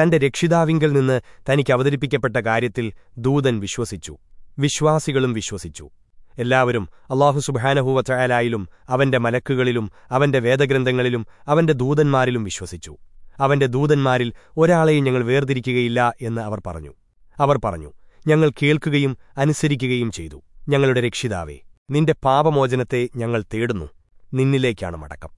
തന്റെ രക്ഷിതാവിങ്കൽ നിന്ന് തനിക്ക് അവതരിപ്പിക്കപ്പെട്ട കാര്യത്തിൽ ദൂതൻ വിശ്വസിച്ചു. വിശ്വാസികളും വിശ്വസിച്ചു. എല്ലാവരും അള്ളാഹു സുബാനഹൂവച്ചായാലായാലും അവന്റെ മലക്കുകളിലും അവന്റെ വേദഗ്രന്ഥങ്ങളിലും അവന്റെ ദൂതന്മാരിലും വിശ്വസിച്ചു. അവന്റെ ദൂതന്മാരിൽ ഒരാളെയും ഞങ്ങൾ വേർതിരിക്കുകയില്ല എന്ന് അവർ പറഞ്ഞു. അവർ പറഞ്ഞു ഞങ്ങൾ കേൾക്കുകയും അനുസരിക്കുകയും ചെയ്തു. ഞങ്ങളുടെ രക്ഷിതാവേ നിന്റെ പാപമോചനത്തെ ഞങ്ങൾ തേടുന്നു. നിന്നിലേക്കാണ് മടക്കം.